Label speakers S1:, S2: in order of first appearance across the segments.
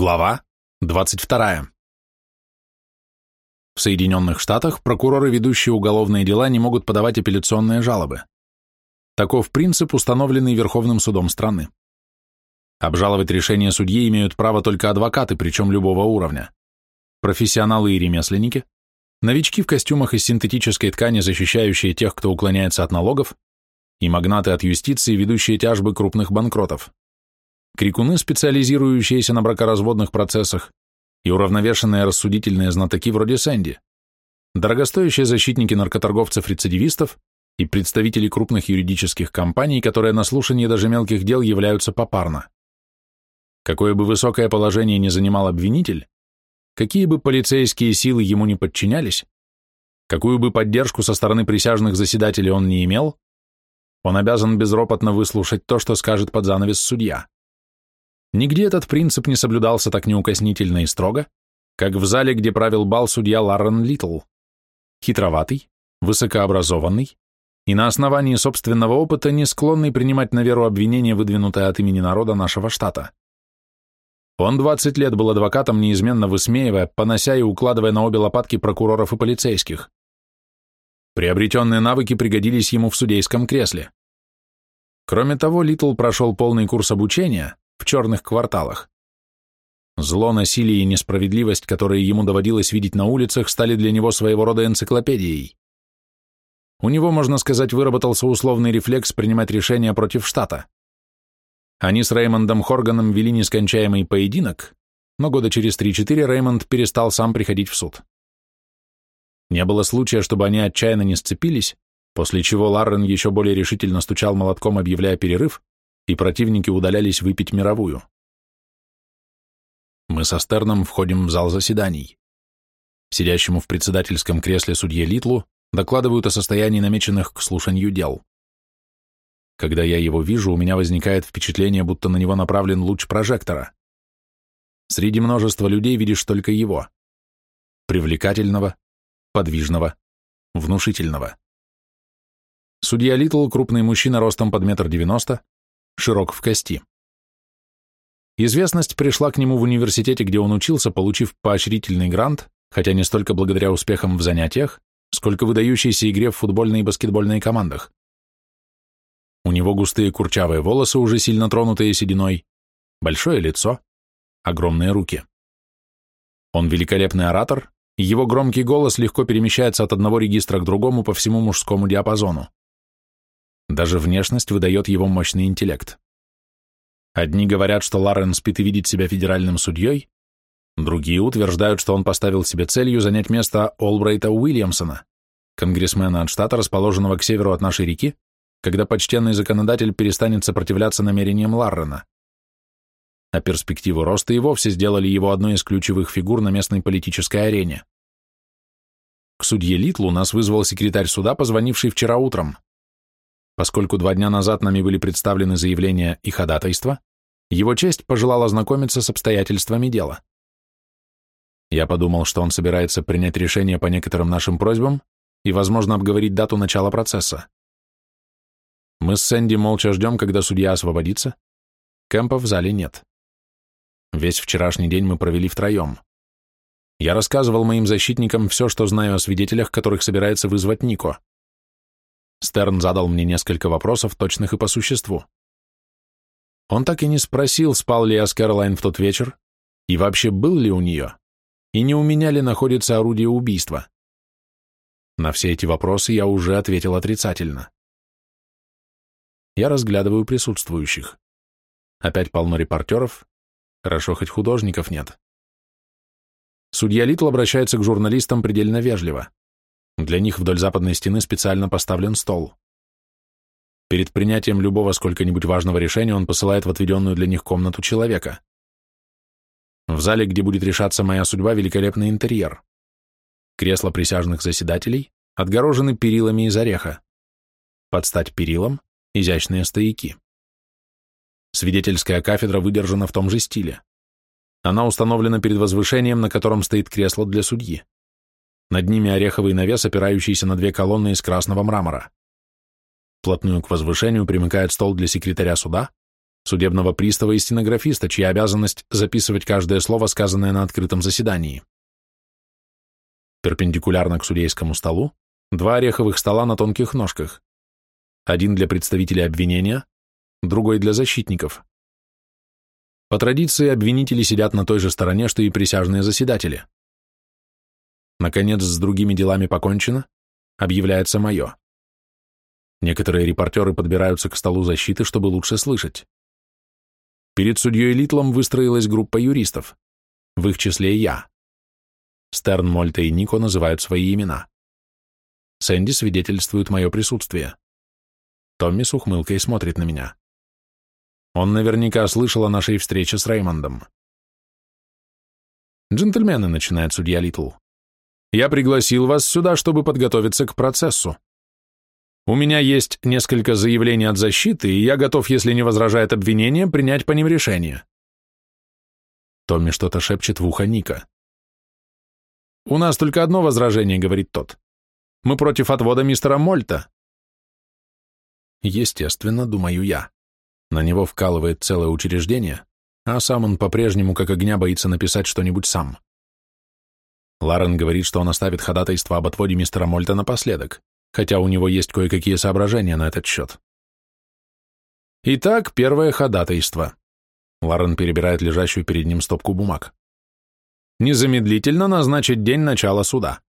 S1: Глава 22. В Соединенных Штатах прокуроры, ведущие уголовные дела, не могут подавать апелляционные жалобы. Таков принцип, установленный Верховным судом страны. Обжаловать решение судьи имеют право только адвокаты, причем любого уровня. Профессионалы и ремесленники, новички в костюмах из синтетической ткани, защищающие тех, кто уклоняется от налогов, и магнаты от юстиции, ведущие тяжбы крупных банкротов крикуны, специализирующиеся на бракоразводных процессах, и уравновешенные рассудительные знатоки вроде Сэнди, дорогостоящие защитники наркоторговцев-рецидивистов и представители крупных юридических компаний, которые на слушании даже мелких дел являются попарно. Какое бы высокое положение ни занимал обвинитель, какие бы полицейские силы ему не подчинялись, какую бы поддержку со стороны присяжных заседателей он не имел, он обязан безропотно выслушать то, что скажет под занавес судья. Нигде этот принцип не соблюдался так неукоснительно и строго, как в зале, где правил бал судья Ларрен Литл. Хитроватый, высокообразованный и на основании собственного опыта не склонный принимать на веру обвинения, выдвинутые от имени народа нашего штата. Он 20 лет был адвокатом, неизменно высмеивая, понося и укладывая на обе лопатки прокуроров и полицейских. Приобретенные навыки пригодились ему в судейском кресле. Кроме того, Литл прошел полный курс обучения, в черных кварталах. Зло, насилие и несправедливость, которые ему доводилось видеть на улицах, стали для него своего рода энциклопедией. У него, можно сказать, выработался условный рефлекс принимать решения против штата. Они с Реймондом Хорганом вели нескончаемый поединок, но года через 3-4 Реймонд перестал сам приходить в суд. Не было случая, чтобы они отчаянно не сцепились, после чего Ларрен еще более решительно стучал молотком, объявляя перерыв, и противники удалялись выпить мировую. Мы со Стерном входим в зал заседаний. Сидящему в председательском кресле судье Литлу докладывают о состоянии намеченных к слушанию дел. Когда я его вижу, у меня возникает впечатление, будто на него направлен луч прожектора. Среди множества людей видишь только его. Привлекательного, подвижного, внушительного. Судья Литл – крупный мужчина ростом под метр девяносто, широк в кости. Известность пришла к нему в университете, где он учился, получив поощрительный грант, хотя не столько благодаря успехам в занятиях, сколько выдающейся игре в футбольной и баскетбольной командах. У него густые курчавые волосы, уже сильно тронутые сединой, большое лицо, огромные руки. Он великолепный оратор, его громкий голос легко перемещается от одного регистра к другому по всему мужскому диапазону. Даже внешность выдает его мощный интеллект. Одни говорят, что Ларен спит и видит себя федеральным судьей, другие утверждают, что он поставил себе целью занять место Олбрейта Уильямсона, конгрессмена от штата, расположенного к северу от нашей реки, когда почтенный законодатель перестанет сопротивляться намерениям Ларрена. А перспективу роста и вовсе сделали его одной из ключевых фигур на местной политической арене. К судье Литлу нас вызвал секретарь суда, позвонивший вчера утром. Поскольку два дня назад нами были представлены заявления и ходатайства, его честь пожелал ознакомиться с обстоятельствами дела. Я подумал, что он собирается принять решение по некоторым нашим просьбам и, возможно, обговорить дату начала процесса. Мы с Сэнди молча ждем, когда судья освободится. Кэмпа в зале нет. Весь вчерашний день мы провели втроем. Я рассказывал моим защитникам все, что знаю о свидетелях, которых собирается вызвать Нико. Стерн задал мне несколько вопросов, точных и по существу. Он так и не спросил, спал ли я с Кэролайн в тот вечер, и вообще был ли у нее, и не у меня ли находится орудие убийства. На все эти вопросы я уже ответил отрицательно. Я разглядываю присутствующих. Опять полно репортеров, хорошо, хоть художников нет. Судья Литл обращается к журналистам предельно вежливо. Для них вдоль западной стены специально поставлен стол. Перед принятием любого сколько-нибудь важного решения он посылает в отведенную для них комнату человека. В зале, где будет решаться моя судьба, великолепный интерьер. Кресла присяжных заседателей отгорожены перилами из ореха. Под стать перилам – изящные стояки. Свидетельская кафедра выдержана в том же стиле. Она установлена перед возвышением, на котором стоит кресло для судьи. Над ними ореховый навес, опирающийся на две колонны из красного мрамора. Вплотную к возвышению примыкает стол для секретаря суда, судебного пристава и стенографиста, чья обязанность записывать каждое слово, сказанное на открытом заседании. Перпендикулярно к судейскому столу два ореховых стола на тонких ножках. Один для представителей обвинения, другой для защитников. По традиции обвинители сидят на той же стороне, что и присяжные заседатели. Наконец, с другими делами покончено, объявляется мое. Некоторые репортеры подбираются к столу защиты, чтобы лучше слышать. Перед судьей Литлом выстроилась группа юристов, в их числе я. Стерн, Мольта и Нико называют свои имена. Сэнди свидетельствует мое присутствие. Томми с ухмылкой смотрит на меня. Он наверняка слышал о нашей встрече с Реймондом. «Джентльмены», — начинает судья Литл, — «я пригласил вас сюда, чтобы подготовиться к процессу. У меня есть несколько заявлений от защиты, и я готов, если не возражает обвинение, принять по ним решение». Томми что-то шепчет в ухо Ника. «У нас только одно возражение», — говорит тот. «Мы против отвода мистера Мольта». Естественно, думаю я. На него вкалывает целое учреждение, а сам он по-прежнему как огня боится написать что-нибудь сам. Ларен говорит, что он оставит ходатайство об отводе мистера Мольта напоследок, хотя у него есть кое-какие соображения на этот счет. Итак, первое ходатайство. Ларен перебирает лежащую перед ним стопку бумаг. Незамедлительно назначить день начала суда.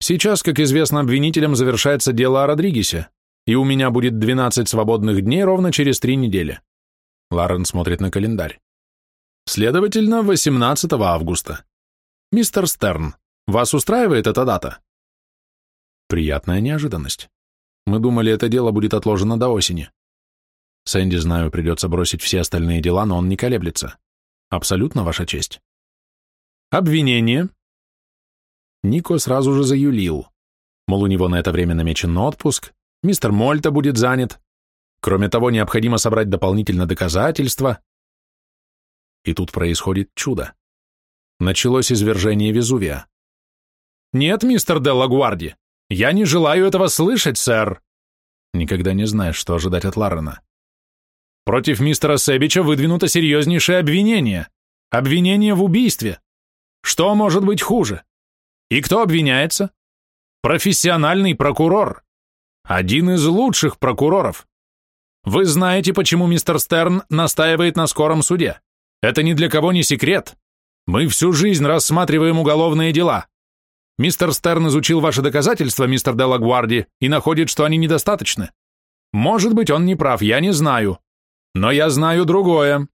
S1: Сейчас, как известно обвинителям, завершается дело о Родригесе, и у меня будет 12 свободных дней ровно через три недели. Ларен смотрит на календарь. Следовательно, 18 августа. Мистер Стерн, вас устраивает эта дата? Приятная неожиданность. Мы думали, это дело будет отложено до осени. Сэнди, знаю, придется бросить все остальные дела, но он не колеблется. Абсолютно ваша честь. Обвинение. Нико сразу же заюлил. Мол, у него на это время намечен отпуск, мистер Мольта будет занят. Кроме того, необходимо собрать дополнительно доказательства. И тут происходит чудо. Началось извержение Везувия. «Нет, мистер Делла Гуарди, я не желаю этого слышать, сэр!» Никогда не знаешь, что ожидать от Ларрена. «Против мистера Себича выдвинуто серьезнейшее обвинение. Обвинение в убийстве. Что может быть хуже? И кто обвиняется? Профессиональный прокурор. Один из лучших прокуроров. Вы знаете, почему мистер Стерн настаивает на скором суде. Это ни для кого не секрет. Мы всю жизнь рассматриваем уголовные дела. Мистер Стерн изучил ваши доказательства, мистер Делагуарди, и находит, что они недостаточны. Может быть, он не прав, я не знаю. Но я знаю другое.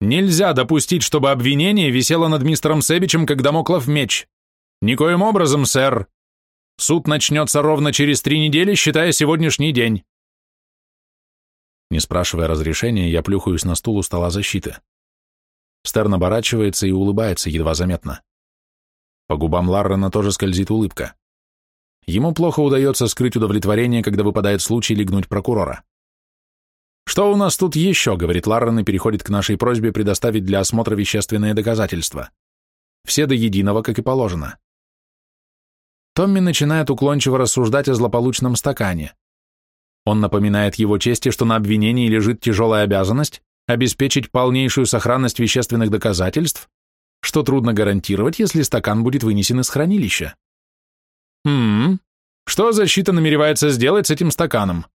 S1: Нельзя допустить, чтобы обвинение висело над мистером Себичем, как домоклов меч. Никоим образом, сэр. Суд начнется ровно через три недели, считая сегодняшний день. Не спрашивая разрешения, я плюхаюсь на стул у стола защиты. Стерн оборачивается и улыбается едва заметно. По губам Ларрена тоже скользит улыбка. Ему плохо удается скрыть удовлетворение, когда выпадает случай легнуть прокурора. «Что у нас тут еще?» — говорит Ларрен и переходит к нашей просьбе предоставить для осмотра вещественные доказательства. Все до единого, как и положено. Томми начинает уклончиво рассуждать о злополучном стакане. Он напоминает его чести, что на обвинении лежит тяжелая обязанность обеспечить полнейшую сохранность вещественных доказательств, что трудно гарантировать, если стакан будет вынесен из хранилища. «Хм, что защита намеревается сделать с этим стаканом?»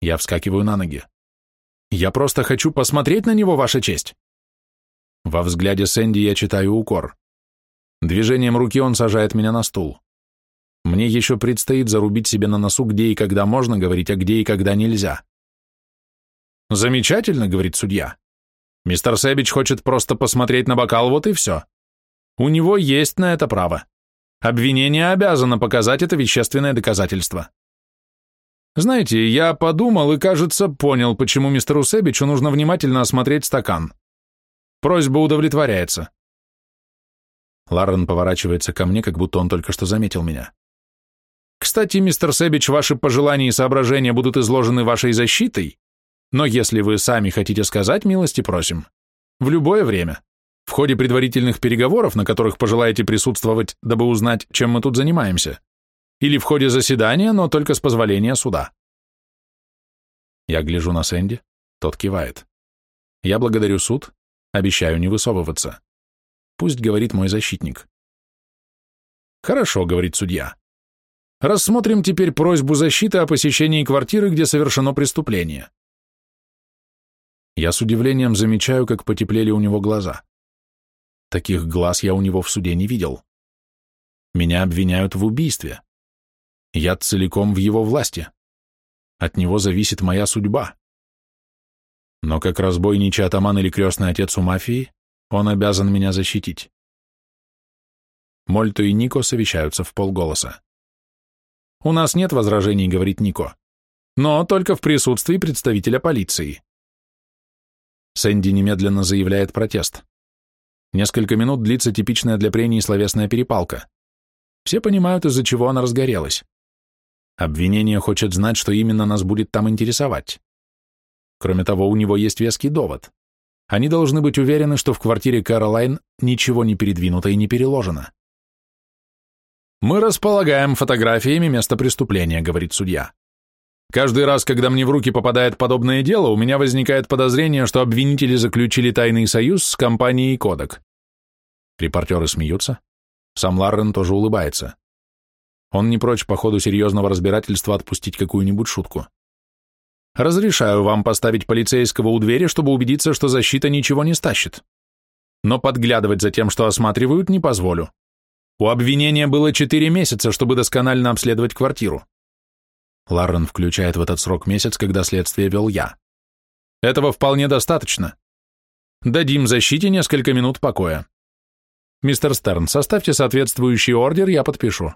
S1: Я вскакиваю на ноги. «Я просто хочу посмотреть на него, Ваша честь!» Во взгляде Сэнди я читаю укор. Движением руки он сажает меня на стул. Мне еще предстоит зарубить себе на носу, где и когда можно говорить, а где и когда нельзя. «Замечательно», — говорит судья. «Мистер Сэбич хочет просто посмотреть на бокал, вот и все. У него есть на это право. Обвинение обязано показать это вещественное доказательство». Знаете, я подумал и, кажется, понял, почему мистеру Сэбичу нужно внимательно осмотреть стакан. Просьба удовлетворяется. Ларрен поворачивается ко мне, как будто он только что заметил меня. Кстати, мистер Сэбич, ваши пожелания и соображения будут изложены вашей защитой, но если вы сами хотите сказать, милости просим. В любое время. В ходе предварительных переговоров, на которых пожелаете присутствовать, дабы узнать, чем мы тут занимаемся. Или в ходе заседания, но только с позволения суда. Я гляжу на Сэнди, Тот кивает. Я благодарю суд, обещаю не высовываться. Пусть говорит мой защитник. Хорошо, говорит судья. Рассмотрим теперь просьбу защиты о посещении квартиры, где совершено преступление. Я с удивлением замечаю, как потеплели у него глаза. Таких глаз я у него в суде не видел. Меня обвиняют в убийстве. Я целиком в его власти. От него зависит моя судьба. Но как разбойничий атаман или крестный отец у мафии, он обязан меня защитить. Мольто и Нико совещаются в полголоса. «У нас нет возражений», — говорит Нико, «но только в присутствии представителя полиции». Сэнди немедленно заявляет протест. Несколько минут длится типичная для прений словесная перепалка. Все понимают, из-за чего она разгорелась. Обвинение хочет знать, что именно нас будет там интересовать. Кроме того, у него есть веский довод. Они должны быть уверены, что в квартире Кэролайн ничего не передвинуто и не переложено. «Мы располагаем фотографиями места преступления», — говорит судья. Каждый раз, когда мне в руки попадает подобное дело, у меня возникает подозрение, что обвинители заключили тайный союз с компанией Кодек. Репортеры смеются. Сам Ларрен тоже улыбается. Он не прочь по ходу серьезного разбирательства отпустить какую-нибудь шутку. Разрешаю вам поставить полицейского у двери, чтобы убедиться, что защита ничего не стащит. Но подглядывать за тем, что осматривают, не позволю. У обвинения было четыре месяца, чтобы досконально обследовать квартиру. Ларрен включает в этот срок месяц, когда следствие вел я. Этого вполне достаточно. Дадим защите несколько минут покоя. Мистер Стерн, составьте соответствующий ордер, я подпишу.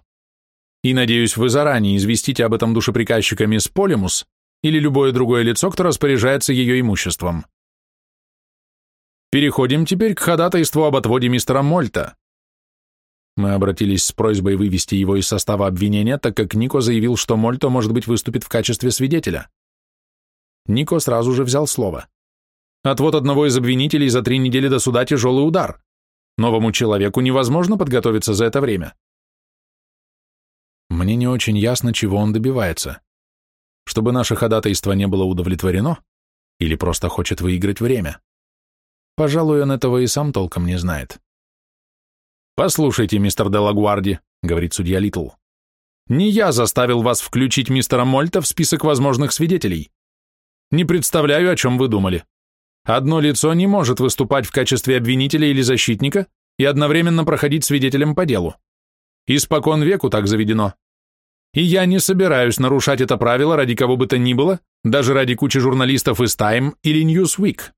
S1: И, надеюсь, вы заранее известите об этом душеприказчика мисс Полимус или любое другое лицо, кто распоряжается ее имуществом. Переходим теперь к ходатайству об отводе мистера Мольта. Мы обратились с просьбой вывести его из состава обвинения, так как Нико заявил, что Мольто, может быть, выступит в качестве свидетеля. Нико сразу же взял слово. Отвод одного из обвинителей за три недели до суда тяжелый удар. Новому человеку невозможно подготовиться за это время. Мне не очень ясно, чего он добивается. Чтобы наше ходатайство не было удовлетворено? Или просто хочет выиграть время? Пожалуй, он этого и сам толком не знает. «Послушайте, мистер Делагуарди», — говорит судья Литл, «не я заставил вас включить мистера Мольта в список возможных свидетелей. Не представляю, о чем вы думали. Одно лицо не может выступать в качестве обвинителя или защитника и одновременно проходить свидетелем по делу. Испокон веку так заведено. И я не собираюсь нарушать это правило ради кого бы то ни было, даже ради кучи журналистов из Time или Newsweek.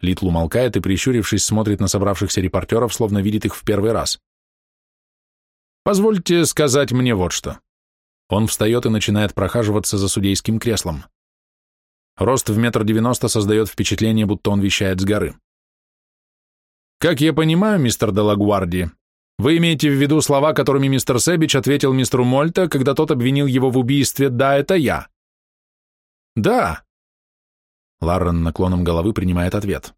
S1: Литл умолкает и, прищурившись, смотрит на собравшихся репортеров, словно видит их в первый раз. «Позвольте сказать мне вот что». Он встает и начинает прохаживаться за судейским креслом. Рост в метр девяносто создает впечатление, будто он вещает с горы. «Как я понимаю, мистер Делагуарди, вы имеете в виду слова, которыми мистер Себич ответил мистеру Мольта, когда тот обвинил его в убийстве «Да, это я». «Да», Ларрен наклоном головы принимает ответ.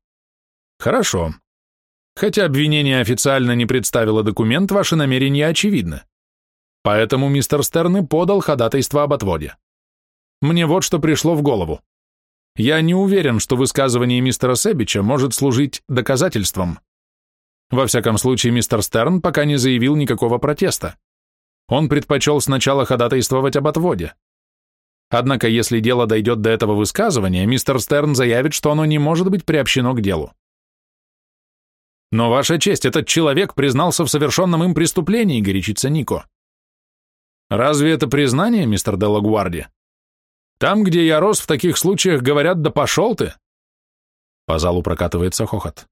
S1: Хорошо. Хотя обвинение официально не представило документ, ваши намерения очевидны. Поэтому мистер Стерн и подал ходатайство об отводе. Мне вот что пришло в голову. Я не уверен, что высказывание мистера Себича может служить доказательством. Во всяком случае, мистер Стерн пока не заявил никакого протеста. Он предпочел сначала ходатайствовать об отводе. Однако, если дело дойдет до этого высказывания, мистер Стерн заявит, что оно не может быть приобщено к делу. Но, Ваша честь, этот человек признался в совершенном им преступлении, горячится Нико. Разве это признание, мистер Делагуарди? Там, где я рос, в таких случаях говорят «да пошел ты». По залу прокатывается хохот.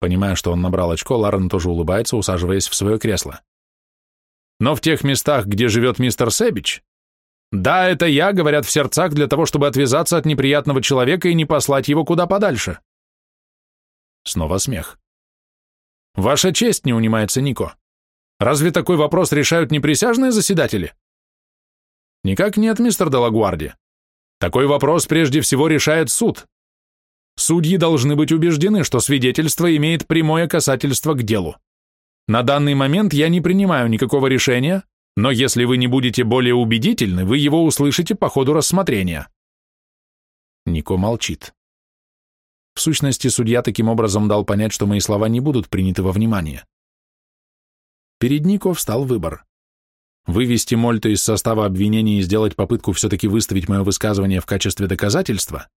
S1: Понимая, что он набрал очко, Ларен тоже улыбается, усаживаясь в свое кресло. Но в тех местах, где живет мистер Себич, да, это я, говорят в сердцах, для того, чтобы отвязаться от неприятного человека и не послать его куда подальше. Снова смех. Ваша честь, не унимается Нико. Разве такой вопрос решают неприсяжные заседатели? Никак нет, мистер Делагуарди. Такой вопрос прежде всего решает суд. Судьи должны быть убеждены, что свидетельство имеет прямое касательство к делу. На данный момент я не принимаю никакого решения, но если вы не будете более убедительны, вы его услышите по ходу рассмотрения. Нико молчит. В сущности, судья таким образом дал понять, что мои слова не будут приняты во внимание. Перед Нико встал выбор. Вывести Мольто из состава обвинений и сделать попытку все-таки выставить мое высказывание в качестве доказательства,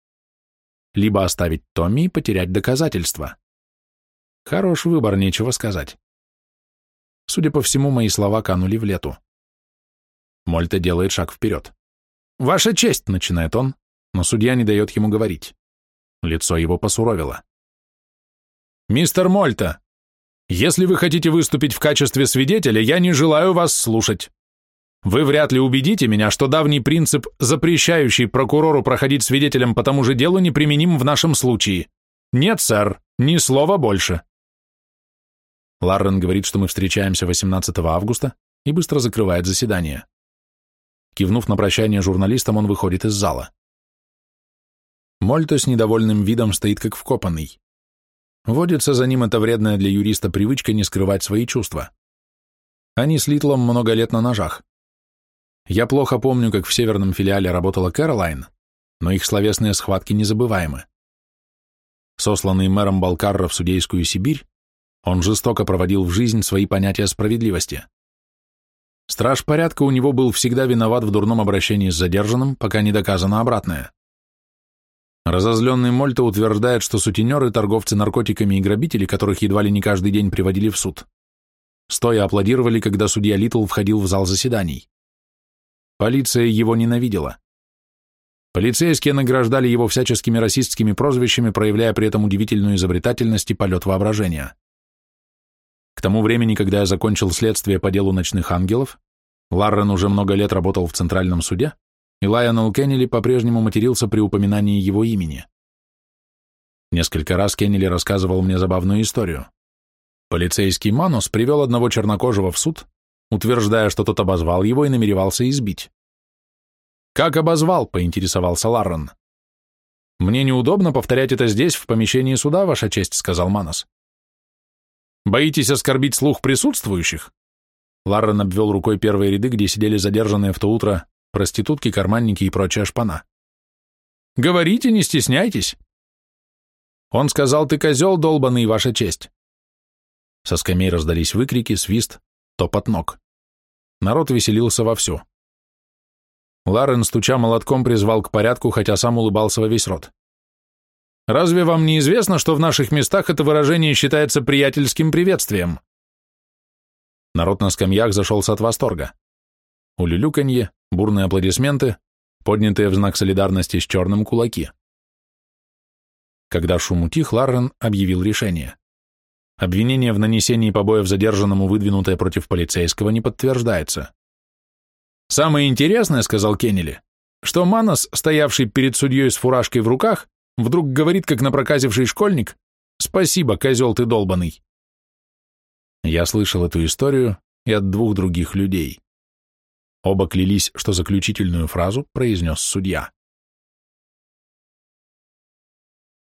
S1: либо оставить Томми и потерять доказательства. Хорош выбор, нечего сказать. Судя по всему, мои слова канули в лету. Мольто делает шаг вперед. «Ваша честь!» — начинает он, но судья не дает ему говорить. Лицо его посуровило. «Мистер Мольта, если вы хотите выступить в качестве свидетеля, я не желаю вас слушать. Вы вряд ли убедите меня, что давний принцип, запрещающий прокурору проходить свидетелем по тому же делу, неприменим в нашем случае. Нет, сэр, ни слова больше». Ларрен говорит, что мы встречаемся 18 августа и быстро закрывает заседание. Кивнув на прощание журналистам, он выходит из зала. Мольто с недовольным видом стоит как вкопанный. Водится за ним эта вредная для юриста привычка не скрывать свои чувства. Они с Литлом много лет на ножах. Я плохо помню, как в северном филиале работала Кэролайн, но их словесные схватки незабываемы. Сосланный мэром Балкарра в судейскую Сибирь, он жестоко проводил в жизнь свои понятия справедливости. Страж порядка у него был всегда виноват в дурном обращении с задержанным, пока не доказано обратное. Разозленный Мольто утверждает, что сутенеры, торговцы наркотиками и грабители, которых едва ли не каждый день приводили в суд, стоя аплодировали, когда судья Литл входил в зал заседаний. Полиция его ненавидела. Полицейские награждали его всяческими расистскими прозвищами, проявляя при этом удивительную изобретательность и полет воображения. К тому времени, когда я закончил следствие по делу ночных ангелов, Ларрен уже много лет работал в Центральном суде, и Лайонел Кеннели по-прежнему матерился при упоминании его имени. Несколько раз Кеннели рассказывал мне забавную историю. Полицейский Манус привел одного чернокожего в суд, утверждая, что тот обозвал его и намеревался избить. «Как обозвал?» — поинтересовался Ларрен. «Мне неудобно повторять это здесь, в помещении суда, Ваша честь», — сказал Манус. «Боитесь оскорбить слух присутствующих?» Ларрен обвел рукой первые ряды, где сидели задержанные в то утро проститутки, карманники и прочая шпана. «Говорите, не стесняйтесь!» Он сказал, ты козел долбанный, ваша честь. Со скамей раздались выкрики, свист, топот ног. Народ веселился вовсю. Ларен, стуча молотком, призвал к порядку, хотя сам улыбался во весь рот. «Разве вам не известно, что в наших местах это выражение считается приятельским приветствием?» Народ на скамьях зашелся от восторга. Улюлюканье, бурные аплодисменты, поднятые в знак солидарности с черным кулаки. Когда шум утих, Ларрен объявил решение. Обвинение в нанесении побоев задержанному, выдвинутое против полицейского, не подтверждается. «Самое интересное, — сказал Кеннели, — что Манос, стоявший перед судьей с фуражкой в руках, вдруг говорит, как напроказивший школьник, «Спасибо, козел ты долбанный». Я слышал эту историю и от двух других людей. Оба клялись, что заключительную фразу произнес судья.